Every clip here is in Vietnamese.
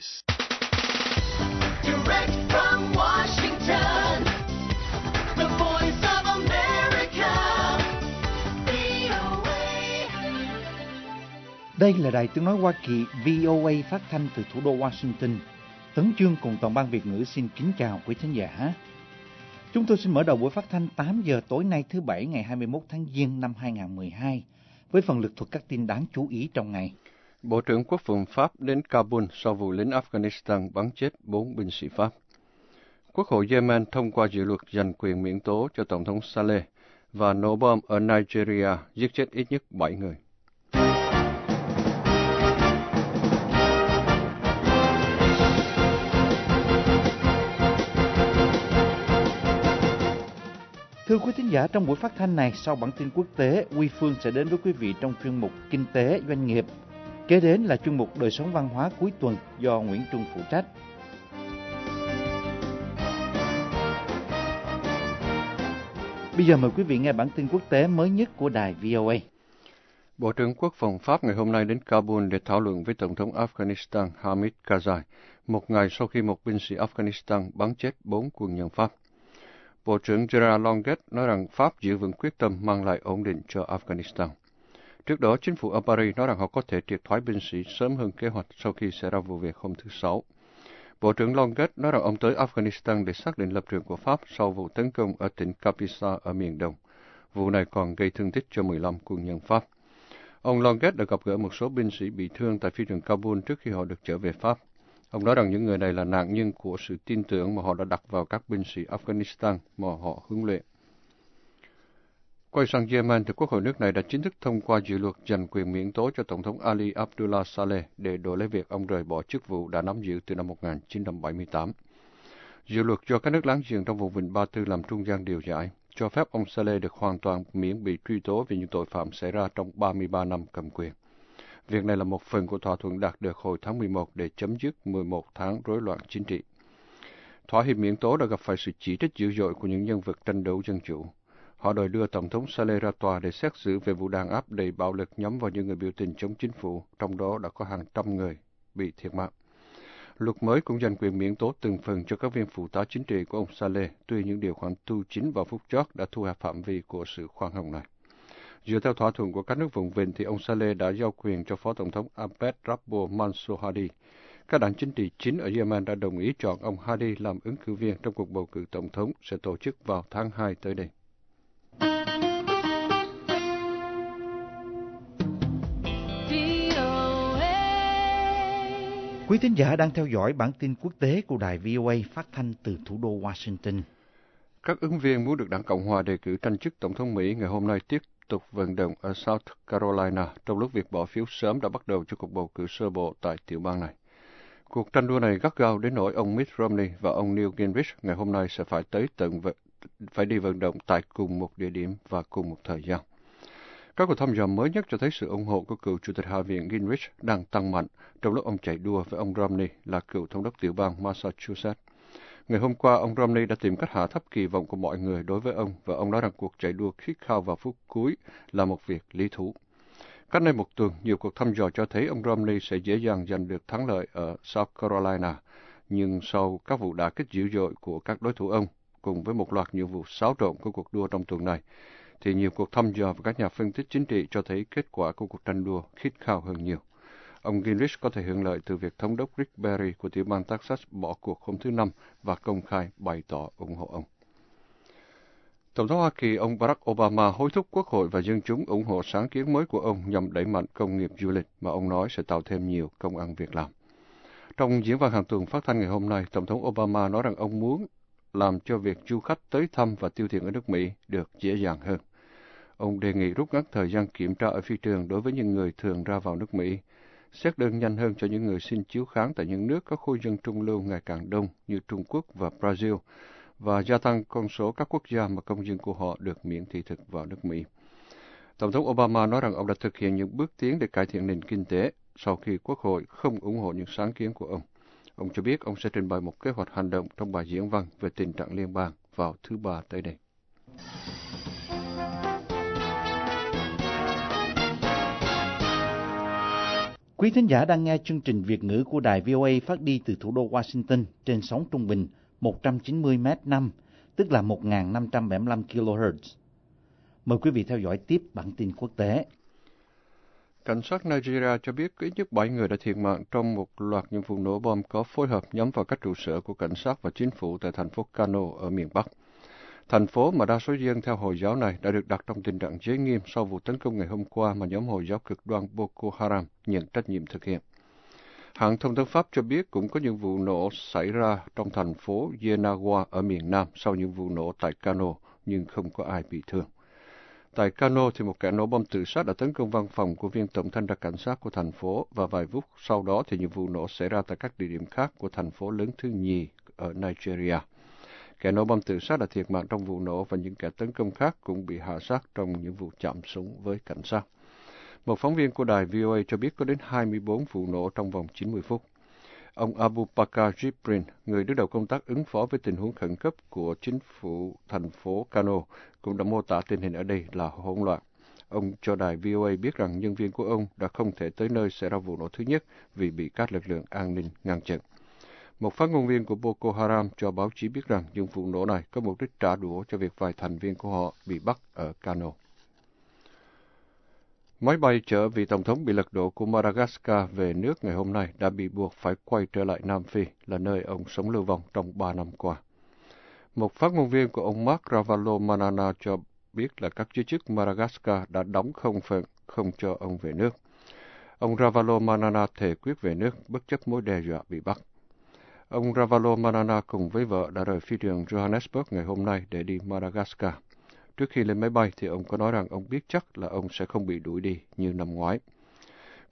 States. Direct from Washington, the voice of America, VOA. Đây là đài tiếng nói Hoa Kỳ VOA phát thanh từ thủ đô Washington. Tấn Chương cùng toàn ban Việt ngữ xin kính chào quý thính giả. Chúng tôi xin mở đầu buổi phát thanh 8 giờ tối nay thứ Bảy ngày 21 tháng Giêng năm 2012 với phần lực thuật các tin đáng chú ý trong ngày. Bộ trưởng Quốc phòng Pháp đến Kabul sau vụ lính Afghanistan bắn chết bốn binh sĩ Pháp. Quốc hội Yemen thông qua dự luật dành quyền miễn tố cho Tổng thống Saleh và nổ bom ở Nigeria giết chết ít nhất 7 người. Thưa quý thính giả, trong buổi phát thanh này, sau bản tin quốc tế, Quy Phương sẽ đến với quý vị trong chuyên mục Kinh tế Doanh nghiệp. Kế đến là chuyên mục Đời sống văn hóa cuối tuần do Nguyễn Trung phụ trách. Bây giờ mời quý vị nghe bản tin quốc tế mới nhất của đài VOA. Bộ trưởng Quốc phòng Pháp ngày hôm nay đến Kabul để thảo luận với Tổng thống Afghanistan Hamid Karzai, một ngày sau khi một binh sĩ Afghanistan bắn chết bốn quân nhân Pháp. Bộ trưởng Gerard Longuet nói rằng Pháp giữ vững quyết tâm mang lại ổn định cho Afghanistan. Trước đó, chính phủ ở Paris nói rằng họ có thể triệt thoái binh sĩ sớm hơn kế hoạch sau khi xảy ra vụ việc hôm thứ Sáu. Bộ trưởng Longuet nói rằng ông tới Afghanistan để xác định lập trường của Pháp sau vụ tấn công ở tỉnh Kapisa ở miền đông. Vụ này còn gây thương tích cho 15 quân nhân Pháp. Ông Longuet đã gặp gỡ một số binh sĩ bị thương tại phi trường Kabul trước khi họ được trở về Pháp. Ông nói rằng những người này là nạn nhân của sự tin tưởng mà họ đã đặt vào các binh sĩ Afghanistan mà họ huấn luyện. Quay sang Yemen, thì quốc hội nước này đã chính thức thông qua dự luật dành quyền miễn tố cho Tổng thống Ali Abdullah Saleh để đổi lấy việc ông rời bỏ chức vụ đã nắm giữ từ năm 1978. Dự luật cho các nước láng giềng trong vùng Vịnh Ba Tư làm trung gian điều giải, cho phép ông Saleh được hoàn toàn miễn bị truy tố vì những tội phạm xảy ra trong 33 năm cầm quyền. Việc này là một phần của thỏa thuận đạt được hồi tháng 11 để chấm dứt 11 tháng rối loạn chính trị. Thỏa hiệp miễn tố đã gặp phải sự chỉ trích dữ dội của những nhân vật tranh đấu dân chủ. Họ đòi đưa Tổng thống Saleh ra tòa để xét xử về vụ đàn áp đầy bạo lực nhắm vào những người biểu tình chống chính phủ, trong đó đã có hàng trăm người bị thiệt mạng. Luật mới cũng dành quyền miễn tố từng phần cho các viên phụ tá chính trị của ông Saleh, tuy những điều khoản tu chính vào phúc chót đã thu hẹp phạm vi của sự khoan hồng này. Dựa theo thỏa thuận của các nước vùng vịnh thì ông Saleh đã giao quyền cho Phó Tổng thống Abed Rabbo Mansour Hadi. Các đảng chính trị chính ở Yemen đã đồng ý chọn ông Hadi làm ứng cử viên trong cuộc bầu cử tổng thống sẽ tổ chức vào tháng 2 tới đây. Quý thính giả đang theo dõi bản tin quốc tế của đài VOA phát thanh từ thủ đô Washington. Các ứng viên muốn được đảng Cộng hòa đề cử tranh chức Tổng thống Mỹ ngày hôm nay tiếp tục vận động ở South Carolina trong lúc việc bỏ phiếu sớm đã bắt đầu cho cuộc bầu cử sơ bộ tại tiểu bang này. Cuộc tranh đua này gắt gao đến nỗi ông Mitt Romney và ông Newt Gingrich ngày hôm nay sẽ phải tới tận phải đi vận động tại cùng một địa điểm và cùng một thời gian. Các cuộc thăm dò mới nhất cho thấy sự ủng hộ của cựu Chủ tịch Hạ viện Gingrich đang tăng mạnh trong lúc ông chạy đua với ông Romney là cựu thống đốc tiểu bang Massachusetts. Ngày hôm qua, ông Romney đã tìm cách hạ thấp kỳ vọng của mọi người đối với ông và ông nói rằng cuộc chạy đua khít khao vào phút cuối là một việc lý thú. Cách đây một tuần, nhiều cuộc thăm dò cho thấy ông Romney sẽ dễ dàng giành được thắng lợi ở South Carolina, nhưng sau các vụ đả kích dữ dội của các đối thủ ông, cùng với một loạt nhiệm vụ xáo trộn của cuộc đua trong tuần này, thì nhiều cuộc thăm dò và các nhà phân tích chính trị cho thấy kết quả của cuộc tranh đua khít khao hơn nhiều. Ông Gingrich có thể hưởng lợi từ việc thống đốc Rick Perry của tiểu bang Texas bỏ cuộc hôm thứ Năm và công khai bày tỏ ủng hộ ông. Tổng thống Hoa Kỳ ông Barack Obama hối thúc Quốc hội và dân chúng ủng hộ sáng kiến mới của ông nhằm đẩy mạnh công nghiệp du lịch mà ông nói sẽ tạo thêm nhiều công ăn việc làm. Trong diễn văn hàng tuần phát thanh ngày hôm nay, Tổng thống Obama nói rằng ông muốn làm cho việc du khách tới thăm và tiêu tiền ở nước Mỹ được dễ dàng hơn. Ông đề nghị rút ngắn thời gian kiểm tra ở phi trường đối với những người thường ra vào nước Mỹ, xét đơn nhanh hơn cho những người xin chiếu kháng tại những nước có khu dân trung lưu ngày càng đông như Trung Quốc và Brazil, và gia tăng con số các quốc gia mà công dân của họ được miễn thị thực vào nước Mỹ. Tổng thống Obama nói rằng ông đã thực hiện những bước tiến để cải thiện nền kinh tế sau khi Quốc hội không ủng hộ những sáng kiến của ông. Ông cho biết ông sẽ trình bày một kế hoạch hành động trong bài diễn văn về tình trạng liên bang vào thứ Ba tới đây. Quý thính giả đang nghe chương trình Việt ngữ của đài VOA phát đi từ thủ đô Washington trên sóng trung bình 190 m5, tức là 1.575 kHz. Mời quý vị theo dõi tiếp bản tin quốc tế. Cảnh sát Nigeria cho biết ít nhất 7 người đã thiệt mạng trong một loạt những vụ nổ bom có phối hợp nhắm vào các trụ sở của cảnh sát và chính phủ tại thành phố Kano ở miền Bắc. Thành phố mà đa số dân theo Hồi giáo này đã được đặt trong tình trạng chế nghiêm sau vụ tấn công ngày hôm qua mà nhóm Hồi giáo cực đoan Boko Haram nhận trách nhiệm thực hiện. Hãng thông tấn Pháp cho biết cũng có những vụ nổ xảy ra trong thành phố Yenagoa ở miền Nam sau những vụ nổ tại Kano, nhưng không có ai bị thương. Tại Kano thì một kẻ nổ bom tự sát đã tấn công văn phòng của viên tổng thanh tra cảnh sát của thành phố và vài phút sau đó thì những vụ nổ xảy ra tại các địa điểm khác của thành phố lớn thứ nhì ở Nigeria. Kẻ nổ bom tự sát đã thiệt mạng trong vụ nổ và những kẻ tấn công khác cũng bị hạ sát trong những vụ chạm súng với cảnh sát. Một phóng viên của đài VOA cho biết có đến 24 vụ nổ trong vòng 90 phút. Ông Abu Bakar Jibrin, người đứng đầu công tác ứng phó với tình huống khẩn cấp của chính phủ thành phố Kano, cũng đã mô tả tình hình ở đây là hỗn loạn. Ông cho đài VOA biết rằng nhân viên của ông đã không thể tới nơi xảy ra vụ nổ thứ nhất vì bị các lực lượng an ninh ngăn chặn. Một phát ngôn viên của Boko Haram cho báo chí biết rằng những vụ nổ này có mục đích trả đũa cho việc vài thành viên của họ bị bắt ở Kano. Máy bay chở vị tổng thống bị lật đổ của Madagascar về nước ngày hôm nay đã bị buộc phải quay trở lại Nam Phi, là nơi ông sống lưu vong trong ba năm qua. Một phát ngôn viên của ông Mark Ravalo Manana cho biết là các giới chức Madagascar đã đóng không phận không cho ông về nước. Ông Ravalo Manana thề quyết về nước bất chấp mối đe dọa bị bắt. Ông Ravalo Manana cùng với vợ đã rời phi trường Johannesburg ngày hôm nay để đi Madagascar. Trước khi lên máy bay thì ông có nói rằng ông biết chắc là ông sẽ không bị đuổi đi như năm ngoái.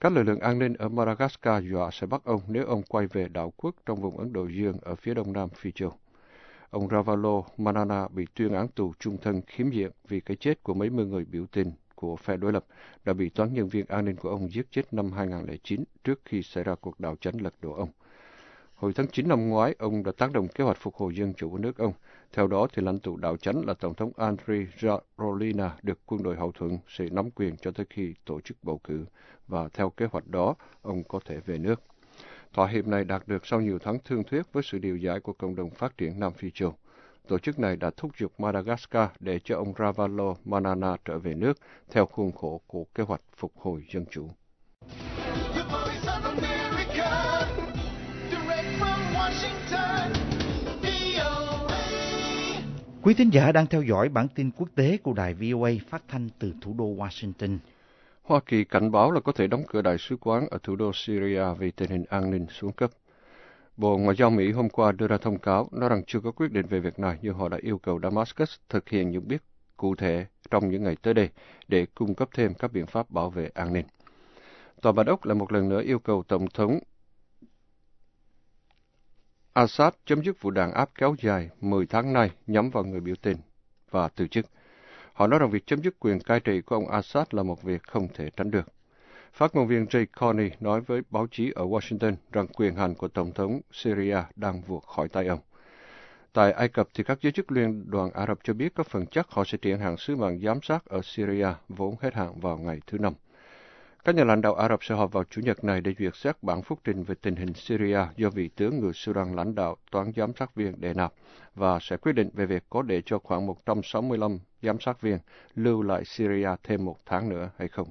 Các lực lượng an ninh ở Madagascar dọa sẽ bắt ông nếu ông quay về đảo quốc trong vùng Ấn Độ Dương ở phía đông nam Phi Châu. Ông Ravalo Manana bị tuyên án tù trung thân khiếm diện vì cái chết của mấy mươi người biểu tình của phe đối lập đã bị toán nhân viên an ninh của ông giết chết năm 2009 trước khi xảy ra cuộc đảo chánh lật đổ ông. Hồi tháng 9 năm ngoái, ông đã tác động kế hoạch phục hồi dân chủ của nước ông. Theo đó, thì lãnh tụ đảo chánh là Tổng thống Andry Rajoelina được quân đội hậu thuẫn sẽ nắm quyền cho tới khi tổ chức bầu cử, và theo kế hoạch đó, ông có thể về nước. Thỏa hiệp này đạt được sau nhiều tháng thương thuyết với sự điều giải của Cộng đồng Phát triển Nam Phi Châu. Tổ chức này đã thúc giục Madagascar để cho ông Ravalo Manana trở về nước theo khuôn khổ của kế hoạch phục hồi dân chủ. Quý thính giả đang theo dõi bản tin quốc tế của đài VOA phát thanh từ thủ đô Washington. Hoa Kỳ cảnh báo là có thể đóng cửa đại sứ quán ở thủ đô Syria vì tình hình an ninh xuống cấp. Bộ Ngoại giao Mỹ hôm qua đưa ra thông cáo nói rằng chưa có quyết định về việc này, nhưng họ đã yêu cầu Damascus thực hiện những bước cụ thể trong những ngày tới đây để cung cấp thêm các biện pháp bảo vệ an ninh. Tòa Bạch Ốc lại một lần nữa yêu cầu Tổng thống Assad chấm dứt vụ đàn áp kéo dài 10 tháng nay nhắm vào người biểu tình và từ chức. Họ nói rằng việc chấm dứt quyền cai trị của ông Assad là một việc không thể tránh được. Phát ngôn viên Jay Carney nói với báo chí ở Washington rằng quyền hành của Tổng thống Syria đang vượt khỏi tay ông. Tại Ai Cập thì các giới chức liên đoàn Ả Rập cho biết có phần chắc họ sẽ triển hạn sứ mạng giám sát ở Syria vốn hết hạn vào ngày thứ Năm. Các nhà lãnh đạo Ả Rập sẽ họp vào Chủ nhật này để duyệt xét bản phúc trình về tình hình Syria do vị tướng người Sudan lãnh đạo, toán giám sát viên đề nạp và sẽ quyết định về việc có để cho khoảng 165 giám sát viên lưu lại Syria thêm một tháng nữa hay không.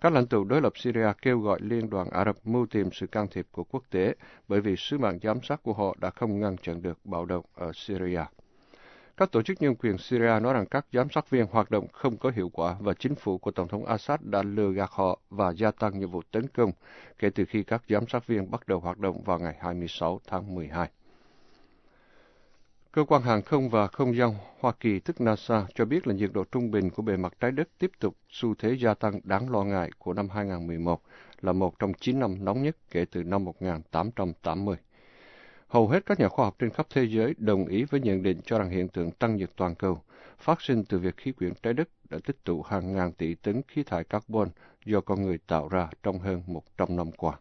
Các lãnh tụ đối lập Syria kêu gọi Liên đoàn Ả Rập mưu tìm sự can thiệp của quốc tế bởi vì sứ mạng giám sát của họ đã không ngăn chặn được bạo động ở Syria. Các tổ chức nhân quyền Syria nói rằng các giám sát viên hoạt động không có hiệu quả và chính phủ của Tổng thống Assad đã lừa gạt họ và gia tăng những vụ tấn công kể từ khi các giám sát viên bắt đầu hoạt động vào ngày 26 tháng 12. Cơ quan hàng không và không gian Hoa Kỳ tức NASA cho biết là nhiệt độ trung bình của bề mặt trái đất tiếp tục xu thế gia tăng đáng lo ngại của năm 2011 là một trong 9 năm nóng nhất kể từ năm 1880. Hầu hết các nhà khoa học trên khắp thế giới đồng ý với nhận định cho rằng hiện tượng tăng nhiệt toàn cầu phát sinh từ việc khí quyển trái đất đã tích tụ hàng ngàn tỷ tấn khí thải carbon do con người tạo ra trong hơn 100 năm qua.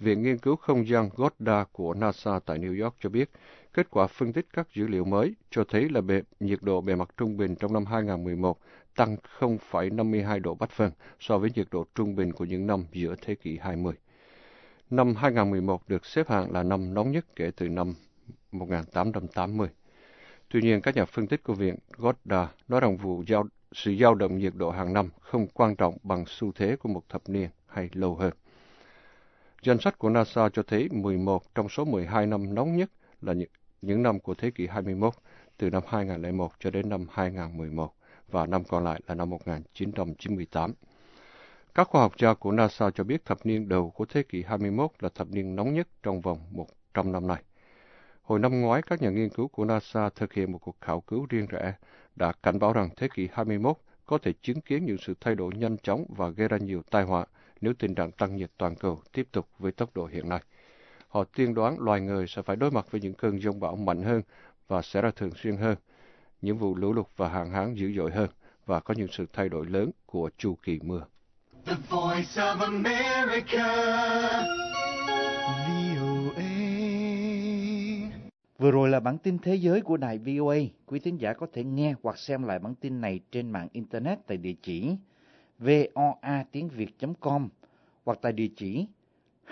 Viện Nghiên cứu Không gian Goddard của NASA tại New York cho biết, kết quả phân tích các dữ liệu mới cho thấy là bề, nhiệt độ bề mặt trung bình trong năm 2011 tăng 0,52 độ Bách phân so với nhiệt độ trung bình của những năm giữa thế kỷ 20. Năm 2011 được xếp hạng là năm nóng nhất kể từ năm 1880. Tuy nhiên, các nhà phân tích của Viện Goddard nói rằng vụ giao, sự dao động nhiệt độ hàng năm không quan trọng bằng xu thế của một thập niên hay lâu hơn. Danh sách của NASA cho thấy 11 trong số 12 năm nóng nhất là những, những năm của thế kỷ 21, từ năm 2001 cho đến năm 2011, và năm còn lại là năm 1998. Các khoa học gia của NASA cho biết thập niên đầu của thế kỷ 21 là thập niên nóng nhất trong vòng 100 năm nay. Hồi năm ngoái, các nhà nghiên cứu của NASA thực hiện một cuộc khảo cứu riêng rẽ đã cảnh báo rằng thế kỷ 21 có thể chứng kiến những sự thay đổi nhanh chóng và gây ra nhiều tai họa nếu tình trạng tăng nhiệt toàn cầu tiếp tục với tốc độ hiện nay. Họ tiên đoán loài người sẽ phải đối mặt với những cơn giông bão mạnh hơn và sẽ ra thường xuyên hơn, những vụ lũ lụt và hạn hán dữ dội hơn và có những sự thay đổi lớn của chu kỳ mưa. The voice of America. VOA. Vừa rồi là bản tin thế giới của đài VOA. Quý tín giả có thể nghe hoặc xem lại bản tin này trên mạng Internet tại địa chỉ voa tiếng Việt.com hoặc tại địa chỉ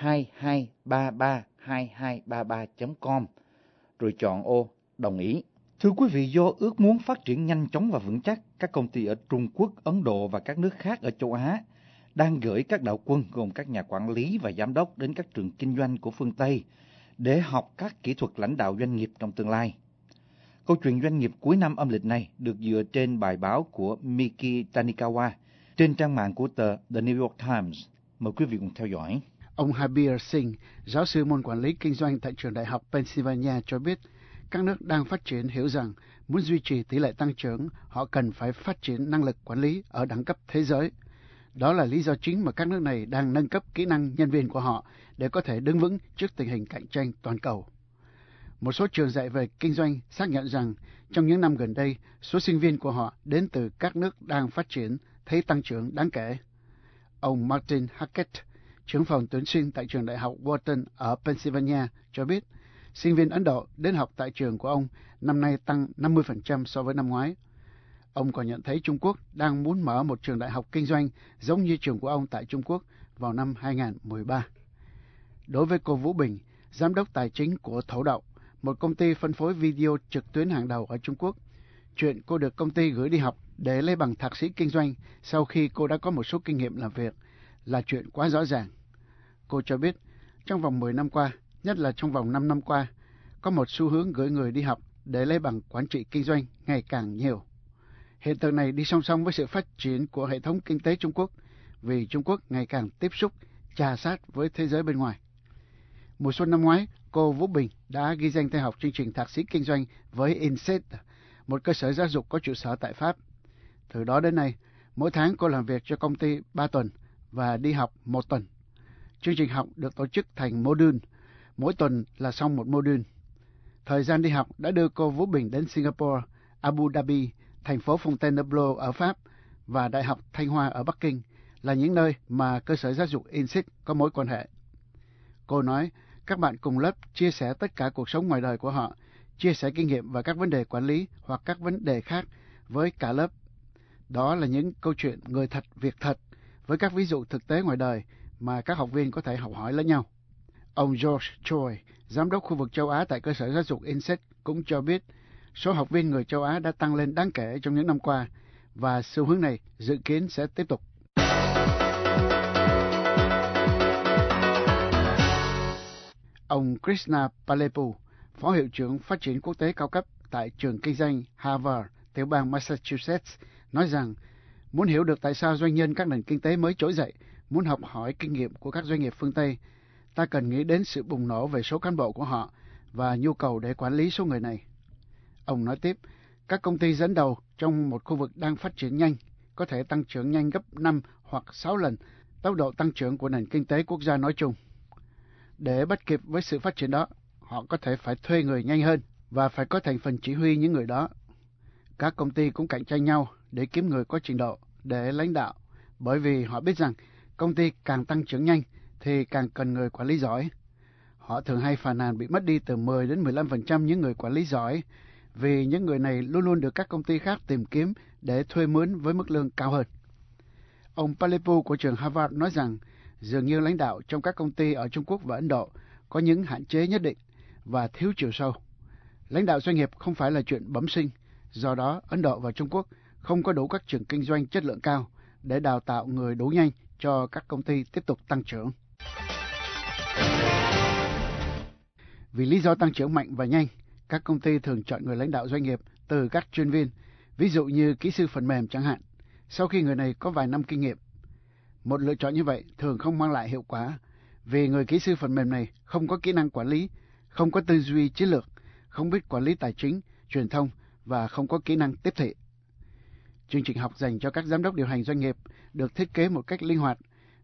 22332233.com rồi chọn ô đồng ý. Thưa quý vị, do ước muốn phát triển nhanh chóng và vững chắc, các công ty ở Trung Quốc, Ấn Độ và các nước khác ở châu Á đang gửi các đạo quân gồm các nhà quản lý và giám đốc đến các trường kinh doanh của phương Tây để học các kỹ thuật lãnh đạo doanh nghiệp trong tương lai. Câu chuyện doanh nghiệp cuối năm âm lịch này được dựa trên bài báo của Miki Tanikawa trên trang mạng của tờ The New York Times. Mời quý vị cùng theo dõi. Ông Habir Singh, giáo sư môn quản lý kinh doanh tại trường đại học Pennsylvania cho biết, các nước đang phát triển hiểu rằng muốn duy trì tỷ lệ tăng trưởng, họ cần phải phát triển năng lực quản lý ở đẳng cấp thế giới. Đó là lý do chính mà các nước này đang nâng cấp kỹ năng nhân viên của họ để có thể đứng vững trước tình hình cạnh tranh toàn cầu. Một số trường dạy về kinh doanh xác nhận rằng trong những năm gần đây, số sinh viên của họ đến từ các nước đang phát triển thấy tăng trưởng đáng kể. Ông Martin Hackett, trưởng phòng tuyển sinh tại trường đại học Wharton ở Pennsylvania cho biết, sinh viên Ấn Độ đến học tại trường của ông năm nay tăng 50% so với năm ngoái. Ông còn nhận thấy Trung Quốc đang muốn mở một trường đại học kinh doanh giống như trường của ông tại Trung Quốc vào năm 2013. Đối với cô Vũ Bình, giám đốc tài chính của Thổ Đậu, một công ty phân phối video trực tuyến hàng đầu ở Trung Quốc, chuyện cô được công ty gửi đi học để lấy bằng thạc sĩ kinh doanh sau khi cô đã có một số kinh nghiệm làm việc là chuyện quá rõ ràng. Cô cho biết, trong vòng 10 năm qua, nhất là trong vòng 5 năm qua, có một xu hướng gửi người đi học để lấy bằng quản trị kinh doanh ngày càng nhiều. Hiện tượng này đi song song với sự phát triển của hệ thống kinh tế Trung Quốc, vì Trung Quốc ngày càng tiếp xúc, trà sát với thế giới bên ngoài. Mùa xuân năm ngoái, cô Vũ Bình đã ghi danh theo học chương trình thạc sĩ kinh doanh với INSET, một cơ sở giáo dục có trụ sở tại Pháp. Từ đó đến nay, mỗi tháng cô làm việc cho công ty 3 tuần và đi học một tuần. Chương trình học được tổ chức thành module, mỗi tuần là xong một module. Thời gian đi học đã đưa cô Vũ Bình đến Singapore, Abu Dhabi, thành phố Fontainebleau ở Pháp và Đại học Thanh Hoa ở Bắc Kinh là những nơi mà cơ sở giáo dục INSET có mối quan hệ. Cô nói, các bạn cùng lớp chia sẻ tất cả cuộc sống ngoài đời của họ, chia sẻ kinh nghiệm và các vấn đề quản lý hoặc các vấn đề khác với cả lớp. Đó là những câu chuyện người thật, việc thật, với các ví dụ thực tế ngoài đời mà các học viên có thể học hỏi lẫn nhau. Ông George Choi, giám đốc khu vực châu Á tại cơ sở giáo dục INSET cũng cho biết số học viên người châu Á đã tăng lên đáng kể trong những năm qua và xu hướng này dự kiến sẽ tiếp tục. Ông Krishna Palepu, Phó Hiệu trưởng Phát triển Quốc tế cao cấp tại trường kinh doanh Harvard, tiểu bang Massachusetts, nói rằng muốn hiểu được tại sao doanh nhân các nền kinh tế mới trỗi dậy, muốn học hỏi kinh nghiệm của các doanh nghiệp phương Tây, ta cần nghĩ đến sự bùng nổ về số cán bộ của họ và nhu cầu để quản lý số người này. Ông nói tiếp, các công ty dẫn đầu trong một khu vực đang phát triển nhanh có thể tăng trưởng nhanh gấp 5 hoặc 6 lần tốc độ tăng trưởng của nền kinh tế quốc gia nói chung. Để bắt kịp với sự phát triển đó, họ có thể phải thuê người nhanh hơn và phải có thành phần chỉ huy những người đó. Các công ty cũng cạnh tranh nhau để kiếm người có trình độ để lãnh đạo, bởi vì họ biết rằng công ty càng tăng trưởng nhanh thì càng cần người quản lý giỏi. Họ thường hay phàn nàn bị mất đi từ 10 đến 15% những người quản lý giỏi vì những người này luôn luôn được các công ty khác tìm kiếm để thuê mướn với mức lương cao hơn. Ông Palepu của trường Harvard nói rằng dường như lãnh đạo trong các công ty ở Trung Quốc và Ấn Độ có những hạn chế nhất định và thiếu chiều sâu. Lãnh đạo doanh nghiệp không phải là chuyện bẩm sinh, do đó Ấn Độ và Trung Quốc không có đủ các trường kinh doanh chất lượng cao để đào tạo người đủ nhanh cho các công ty tiếp tục tăng trưởng. Vì lý do tăng trưởng mạnh và nhanh, các công ty thường chọn người lãnh đạo doanh nghiệp từ các chuyên viên, ví dụ như kỹ sư phần mềm chẳng hạn, sau khi người này có vài năm kinh nghiệm. Một lựa chọn như vậy thường không mang lại hiệu quả, vì người kỹ sư phần mềm này không có kỹ năng quản lý, không có tư duy chiến lược, không biết quản lý tài chính, truyền thông và không có kỹ năng tiếp thị. Chương trình học dành cho các giám đốc điều hành doanh nghiệp được thiết kế một cách linh hoạt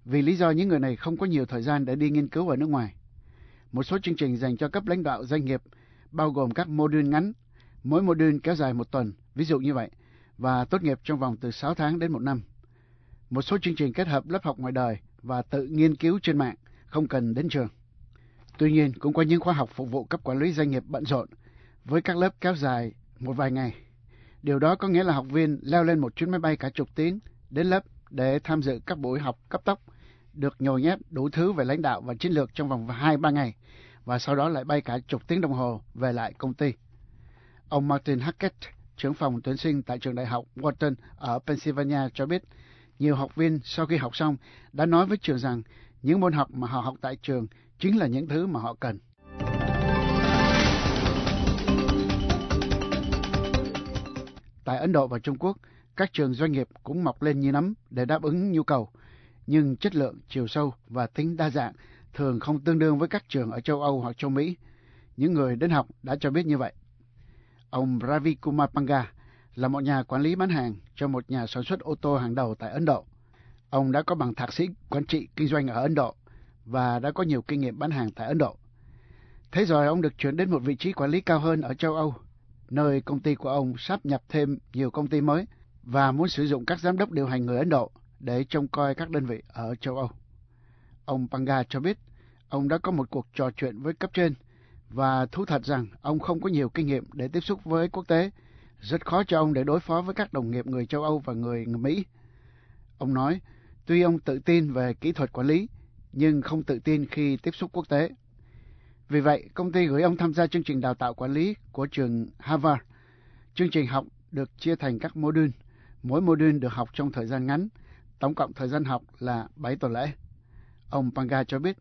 vì lý do những người này không có nhiều thời gian để đi nghiên cứu ở nước ngoài. Một số chương trình dành cho cấp lãnh đạo doanh nghiệp bao gồm các mô đun ngắn, mỗi mô đun kéo dài một tuần, ví dụ như vậy, và tốt nghiệp trong vòng từ 6 tháng đến một năm. Một số chương trình kết hợp lớp học ngoài đời và tự nghiên cứu trên mạng, không cần đến trường. Tuy nhiên, cũng có những khóa học phục vụ cấp quản lý doanh nghiệp bận rộn, với các lớp kéo dài một vài ngày. Điều đó có nghĩa là học viên leo lên một chuyến máy bay cả chục tiếng đến lớp để tham dự các buổi học cấp tốc, được nhồi nhét đủ thứ về lãnh đạo và chiến lược trong vòng 2-3 ngày, và sau đó lại bay cả chục tiếng đồng hồ về lại công ty. Ông Martin Hackett, trưởng phòng tuyển sinh tại trường đại học Wharton ở Pennsylvania cho biết, nhiều học viên sau khi học xong đã nói với trường rằng những môn học mà họ học tại trường chính là những thứ mà họ cần. Tại Ấn Độ và Trung Quốc, các trường doanh nghiệp cũng mọc lên như nấm để đáp ứng nhu cầu, nhưng chất lượng, chiều sâu và tính đa dạng thường không tương đương với các trường ở châu Âu hoặc châu Mỹ. Những người đến học đã cho biết như vậy. Ông Ravi Kumar Panga là một nhà quản lý bán hàng cho một nhà sản xuất ô tô hàng đầu tại Ấn Độ. Ông đã có bằng thạc sĩ quản trị kinh doanh ở Ấn Độ và đã có nhiều kinh nghiệm bán hàng tại Ấn Độ. Thế rồi ông được chuyển đến một vị trí quản lý cao hơn ở châu Âu, nơi công ty của ông sắp nhập thêm nhiều công ty mới và muốn sử dụng các giám đốc điều hành người Ấn Độ để trông coi các đơn vị ở châu Âu. Ông Panga cho biết ông đã có một cuộc trò chuyện với cấp trên và thú thật rằng ông không có nhiều kinh nghiệm để tiếp xúc với quốc tế. Rất khó cho ông để đối phó với các đồng nghiệp người châu Âu và người Mỹ. Ông nói, tuy ông tự tin về kỹ thuật quản lý, nhưng không tự tin khi tiếp xúc quốc tế. Vì vậy, công ty gửi ông tham gia chương trình đào tạo quản lý của trường Harvard. Chương trình học được chia thành các module. Mỗi module được học trong thời gian ngắn. Tổng cộng thời gian học là 7 tuần lễ. Ông Panga cho biết,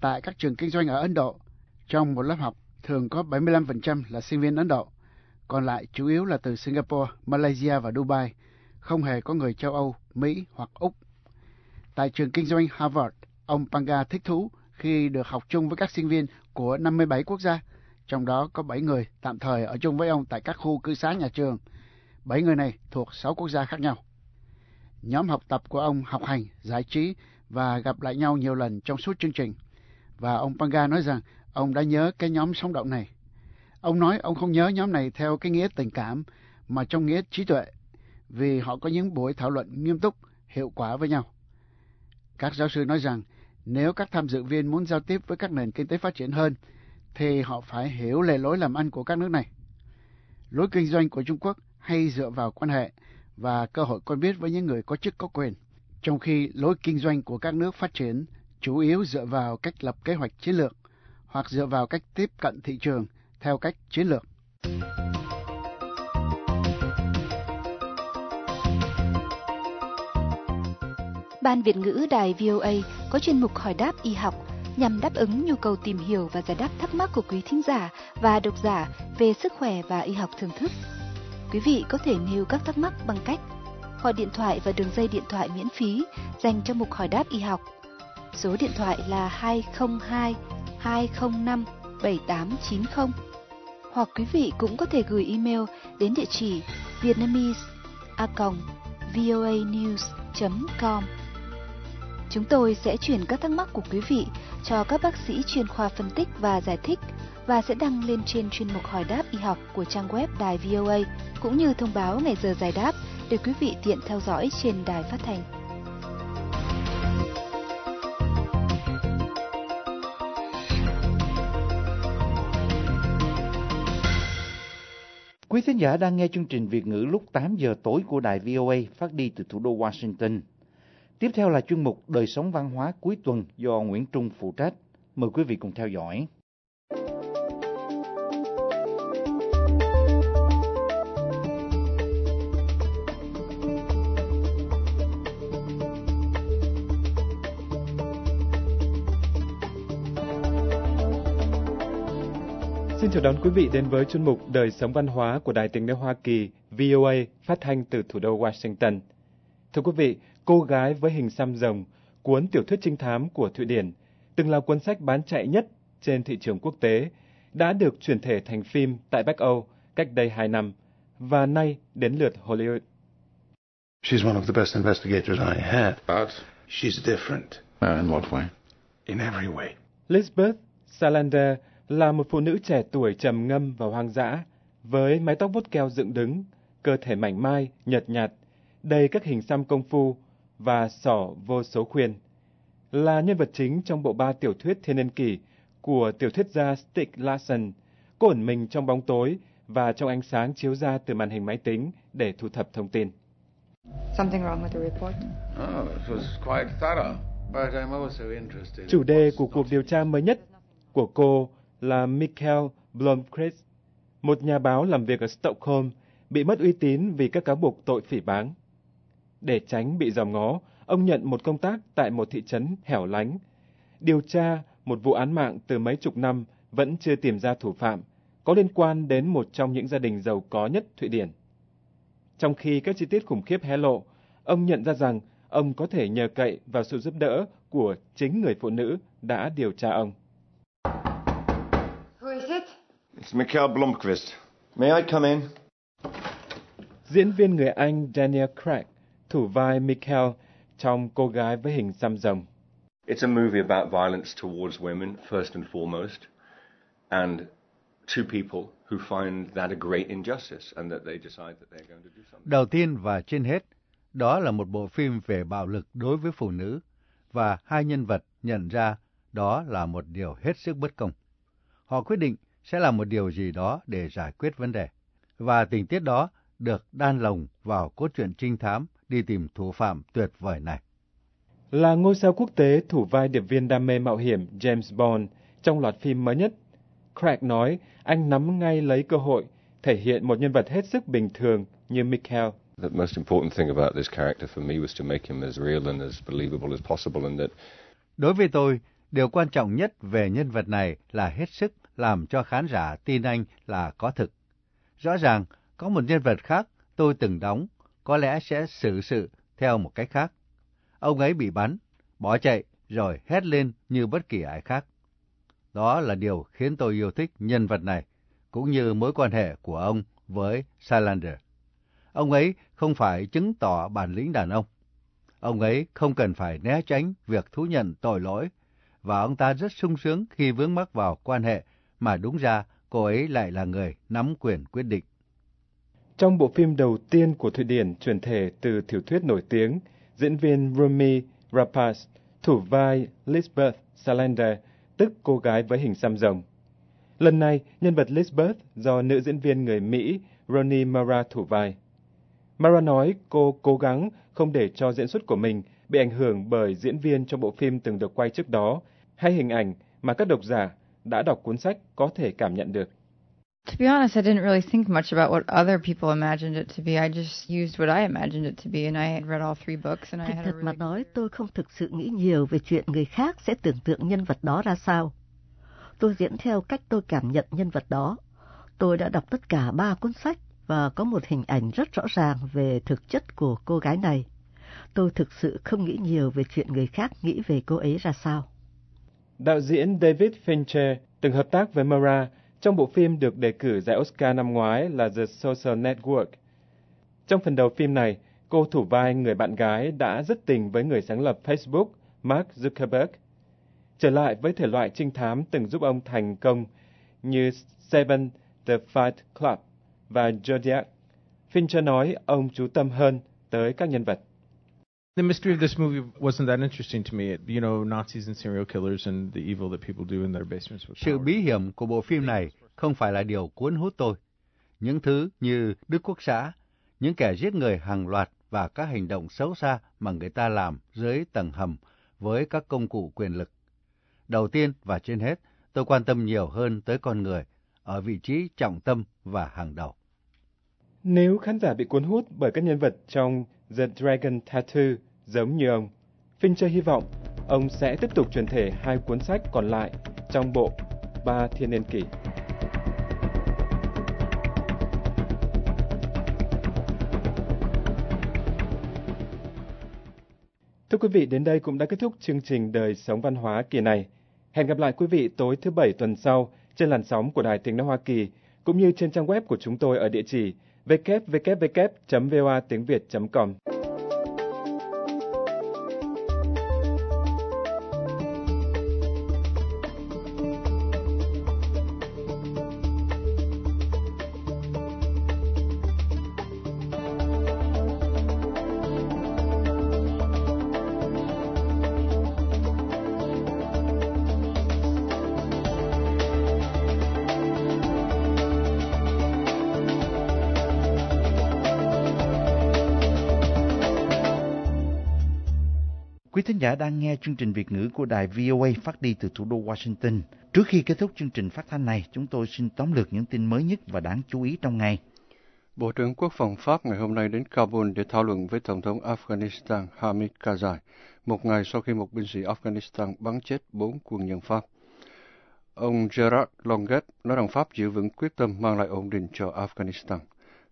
tại các trường kinh doanh ở Ấn Độ, trong một lớp học thường có 75% là sinh viên Ấn Độ, còn lại chủ yếu là từ Singapore, Malaysia và Dubai, không hề có người châu Âu, Mỹ hoặc Úc. Tại trường kinh doanh Harvard, ông Panga thích thú khi được học chung với các sinh viên của 57 quốc gia, trong đó có 7 người tạm thời ở chung với ông tại các khu cư xá nhà trường. 7 người này thuộc 6 quốc gia khác nhau. Nhóm học tập của ông học hành, giải trí và gặp lại nhau nhiều lần trong suốt chương trình. Và ông Panga nói rằng ông đã nhớ cái nhóm sống động này. Ông nói ông không nhớ nhóm này theo cái nghĩa tình cảm, mà trong nghĩa trí tuệ, vì họ có những buổi thảo luận nghiêm túc, hiệu quả với nhau. Các giáo sư nói rằng nếu các tham dự viên muốn giao tiếp với các nền kinh tế phát triển hơn, thì họ phải hiểu lề lối làm ăn của các nước này. Lối kinh doanh của Trung Quốc hay dựa vào quan hệ và cơ hội quen biết với những người có chức có quyền, trong khi lối kinh doanh của các nước phát triển chủ yếu dựa vào cách lập kế hoạch chiến lược hoặc dựa vào cách tiếp cận thị trường theo cách chiến lược. Ban Việt ngữ Đài VOA có chuyên mục hỏi đáp y học nhằm đáp ứng nhu cầu tìm hiểu và giải đáp thắc mắc của quý thính giả và độc giả về sức khỏe và y học thường thức. Quý vị có thể nêu các thắc mắc bằng cách gọi điện thoại và đường dây điện thoại miễn phí dành cho mục hỏi đáp y học. Số điện thoại là 202 205 7890. Hoặc quý vị cũng có thể gửi email đến địa chỉ vietnamese.voanews.com. Chúng tôi sẽ chuyển các thắc mắc của quý vị cho các bác sĩ chuyên khoa phân tích và giải thích và sẽ đăng lên trên chuyên mục hỏi đáp y học của trang web đài VOA cũng như thông báo ngày giờ giải đáp để quý vị tiện theo dõi trên đài phát thanh. Quý thính giả đang nghe chương trình Việt ngữ lúc 8 giờ tối của đài VOA phát đi từ thủ đô Washington. Tiếp theo là chuyên mục Đời sống văn hóa cuối tuần do Nguyễn Trung phụ trách. Mời quý vị cùng theo dõi. Xin chào đón quý vị đến với chuyên mục Đời sống văn hóa của Đài tiếng nói Hoa Kỳ VOA phát thanh từ thủ đô Washington. Thưa quý vị, Cô gái với hình xăm rồng, cuốn tiểu thuyết trinh thám của Thụy Điển, từng là cuốn sách bán chạy nhất trên thị trường quốc tế, đã được chuyển thể thành phim tại Bắc Âu cách đây hai năm, và nay đến lượt Hollywood. She's one of the best investigators I had. But? She's different. Uh, in what way? In every way. Lisbeth Salander là một phụ nữ trẻ tuổi trầm ngâm và hoang dã, với mái tóc vuốt keo dựng đứng, cơ thể mảnh mai, nhợt nhạt, đầy các hình xăm công phu và sỏ vô số khuyên. Là nhân vật chính trong bộ ba tiểu thuyết thiên niên kỷ của tiểu thuyết gia Stieg Larsson, cô ẩn mình trong bóng tối và trong ánh sáng chiếu ra từ màn hình máy tính để thu thập thông tin. Something wrong with the report? Oh, it was quite thorough. But I'm also interested. Chủ đề của cuộc điều tra mới nhất của cô là Michael Blomqvist, một nhà báo làm việc ở Stockholm, bị mất uy tín vì các cáo buộc tội phỉ báng. Để tránh bị dòm ngó, ông nhận một công tác tại một thị trấn hẻo lánh. Điều tra một vụ án mạng từ mấy chục năm vẫn chưa tìm ra thủ phạm, có liên quan đến một trong những gia đình giàu có nhất Thụy Điển. Trong khi các chi tiết khủng khiếp hé lộ, ông nhận ra rằng ông có thể nhờ cậy vào sự giúp đỡ của chính người phụ nữ đã điều tra ông. Who is it? It's Mikhail Blomqvist. May I come in? Diễn viên người Anh Daniel Craig thủ vai Mikhail trong Cô gái với hình xăm rồng. It's a movie about violence towards women, first and foremost, and two people who find that a great injustice and that they decide that they're going to do something. Đầu tiên và trên hết, đó là một bộ phim về bạo lực đối với phụ nữ, và hai nhân vật nhận ra đó là một điều hết sức bất công. Họ quyết định sẽ làm một điều gì đó để giải quyết vấn đề, và tình tiết đó được đan lồng vào cốt truyện trinh thám đi tìm thủ phạm tuyệt vời này. Là ngôi sao quốc tế thủ vai điệp viên đam mê mạo hiểm James Bond trong loạt phim mới nhất, Craig nói anh nắm ngay lấy cơ hội thể hiện một nhân vật hết sức bình thường như Mikhail. The most important thing about this character for me was to make him as real and as believable as possible and that Đối với tôi, điều quan trọng nhất về nhân vật này là hết sức làm cho khán giả tin anh là có thực. Rõ ràng, có một nhân vật khác tôi từng đóng, có lẽ sẽ xử sự theo một cách khác. Ông ấy bị bắn, bỏ chạy, rồi hét lên như bất kỳ ai khác. Đó là điều khiến tôi yêu thích nhân vật này, cũng như mối quan hệ của ông với Salander. Ông ấy không phải chứng tỏ bản lĩnh đàn ông. Ông ấy không cần phải né tránh việc thú nhận tội lỗi, và ông ta rất sung sướng khi vướng mắc vào quan hệ mà đúng ra cô ấy lại là người nắm quyền quyết định. Trong bộ phim đầu tiên của Thụy Điển chuyển thể từ tiểu thuyết nổi tiếng, diễn viên Rumi Rapaz thủ vai Lisbeth Salander, tức cô gái với hình xăm rồng. Lần này, nhân vật Lisbeth do nữ diễn viên người Mỹ Ronnie Mara thủ vai. Mara nói cô cố gắng không để cho diễn xuất của mình bị ảnh hưởng bởi diễn viên trong bộ phim từng được quay trước đó, hay hình ảnh mà các độc giả đã đọc cuốn sách có thể cảm nhận được. To be honest, I didn't really think much about what other people imagined it to be. I just used what I imagined it to be, and I had read all three books, and I had a thật really mà nói, tôi không thực sự nghĩ nhiều về chuyện người khác sẽ tưởng tượng nhân vật đó ra sao. Tôi diễn theo cách tôi cảm nhận nhân vật đó. Tôi đã đọc tất cả ba cuốn sách và có một hình ảnh rất rõ ràng về thực chất của cô gái này. Tôi thực sự không nghĩ nhiều về chuyện người khác nghĩ về cô ấy ra sao. Đạo diễn David Fincher từng hợp tác với Mara trong bộ phim được đề cử giải Oscar năm ngoái là The Social Network. Trong phần đầu phim này, cô thủ vai người bạn gái đã rất tình với người sáng lập Facebook, Mark Zuckerberg. Trở lại với thể loại trinh thám từng giúp ông thành công như Seven, The Fight Club và Zodiac, Fincher nói ông chú tâm hơn tới các nhân vật. The mystery of this movie wasn't that interesting to me. It, you know, Nazis and serial killers and the evil that people do in their basements with Sự bí hiểm của bộ phim này không phải là điều cuốn hút tôi. những thứ như Đức Quốc xã, những kẻ giết người hàng loạt và các hành động xấu xa mà người ta làm dưới tầng hầm với các công cụ quyền lực. Đầu tiên và trên hết, tôi quan tâm nhiều hơn tới con người, ở vị trí trọng tâm và hàng đầu. Nếu khán giả bị cuốn hút bởi các nhân vật trong The Dragon Tattoo giống như ông, Fincher hy vọng ông sẽ tiếp tục truyền thể hai cuốn sách còn lại trong bộ Ba Thiên Niên Kỷ. Thưa quý vị, đến đây cũng đã kết thúc chương trình Đời sống văn hóa kỳ này. Hẹn gặp lại quý vị tối thứ Bảy tuần sau trên làn sóng của Đài Tiếng Nói Hoa Kỳ, cũng như trên trang web của chúng tôi ở địa chỉ www.voa tiếng Việt.com. giả đang nghe chương trình Việt ngữ của đài VOA phát đi từ thủ đô Washington. Trước khi kết thúc chương trình phát thanh này, chúng tôi xin tóm lược những tin mới nhất và đáng chú ý trong ngày. Bộ trưởng Quốc phòng Pháp ngày hôm nay đến Kabul để thảo luận với Tổng thống Afghanistan Hamid Karzai, một ngày sau khi một binh sĩ Afghanistan bắn chết bốn quân nhân Pháp. Ông Gerard Longuet nói rằng Pháp giữ vững quyết tâm mang lại ổn định cho Afghanistan.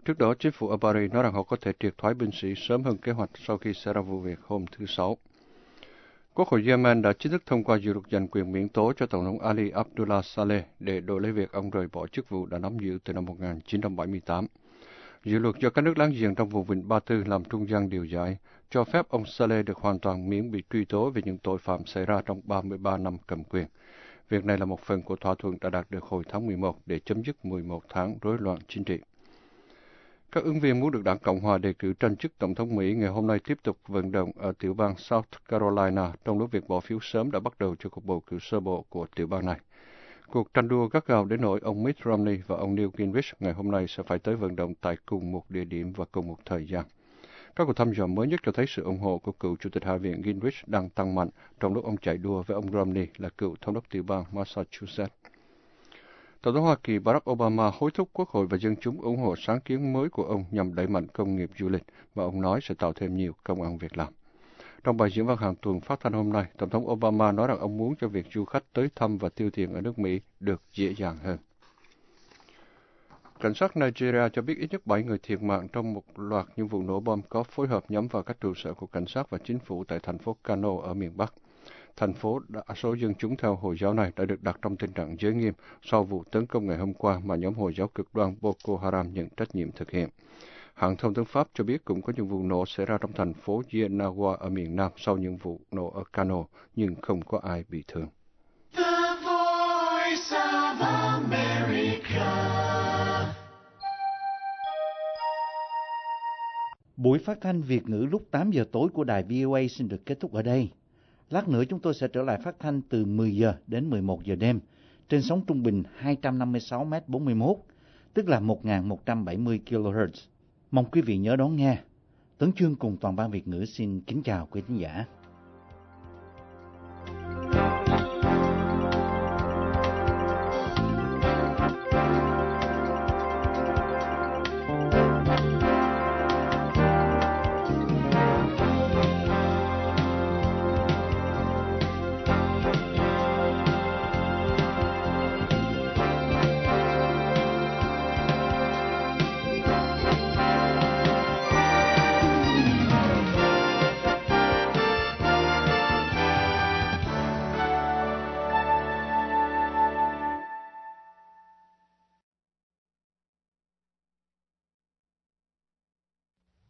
Trước đó, chính phủ ở Paris nói rằng họ có thể triệt thoái binh sĩ sớm hơn kế hoạch sau khi xảy ra vụ việc hôm thứ Sáu. Quốc hội Yemen đã chính thức thông qua dự luật dành quyền miễn tố cho Tổng thống Ali Abdullah Saleh để đổi lấy việc ông rời bỏ chức vụ đã nắm giữ từ năm 1978. Dự luật do các nước láng giềng trong vùng Vịnh Ba Tư làm trung gian điều giải, cho phép ông Saleh được hoàn toàn miễn bị truy tố về những tội phạm xảy ra trong 33 năm cầm quyền. Việc này là một phần của thỏa thuận đã đạt được hồi tháng 11 để chấm dứt 11 tháng rối loạn chính trị. Các ứng viên muốn được đảng Cộng hòa đề cử tranh chức Tổng thống Mỹ ngày hôm nay tiếp tục vận động ở tiểu bang South Carolina trong lúc việc bỏ phiếu sớm đã bắt đầu cho cuộc bầu cử sơ bộ của tiểu bang này. Cuộc tranh đua gắt gao đến nỗi ông Mitt Romney và ông Newt Gingrich ngày hôm nay sẽ phải tới vận động tại cùng một địa điểm và cùng một thời gian. Các cuộc thăm dò mới nhất cho thấy sự ủng hộ của cựu Chủ tịch Hạ viện Gingrich đang tăng mạnh trong lúc ông chạy đua với ông Romney là cựu thống đốc tiểu bang Massachusetts. Tổng thống Hoa Kỳ Barack Obama hối thúc Quốc hội và dân chúng ủng hộ sáng kiến mới của ông nhằm đẩy mạnh công nghiệp du lịch mà ông nói sẽ tạo thêm nhiều công ăn việc làm. Trong bài diễn văn hàng tuần phát thanh hôm nay, Tổng thống Obama nói rằng ông muốn cho việc du khách tới thăm và tiêu tiền ở nước Mỹ được dễ dàng hơn. Cảnh sát Nigeria cho biết ít nhất 7 người thiệt mạng trong một loạt những vụ nổ bom có phối hợp nhắm vào các trụ sở của cảnh sát và chính phủ tại thành phố Kano ở miền Bắc thành phố đa số dân chúng theo Hồi giáo này đã được đặt trong tình trạng giới nghiêm sau vụ tấn công ngày hôm qua mà nhóm Hồi giáo cực đoan Boko Haram nhận trách nhiệm thực hiện. Hãng thông tấn Pháp cho biết cũng có những vụ nổ xảy ra trong thành phố Yenagoa ở miền Nam sau những vụ nổ ở Kano, nhưng không có ai bị thương. The voice of America. Buổi phát thanh Việt ngữ lúc 8 giờ tối của đài VOA xin được kết thúc ở đây. Lát nữa chúng tôi sẽ trở lại phát thanh từ 10 giờ đến 11 giờ đêm trên sóng trung bình 256 m 41, tức là 1170 kHz. Mong quý vị nhớ đón nghe. Tấn Chương cùng toàn ban Việt ngữ xin kính chào quý khán giả.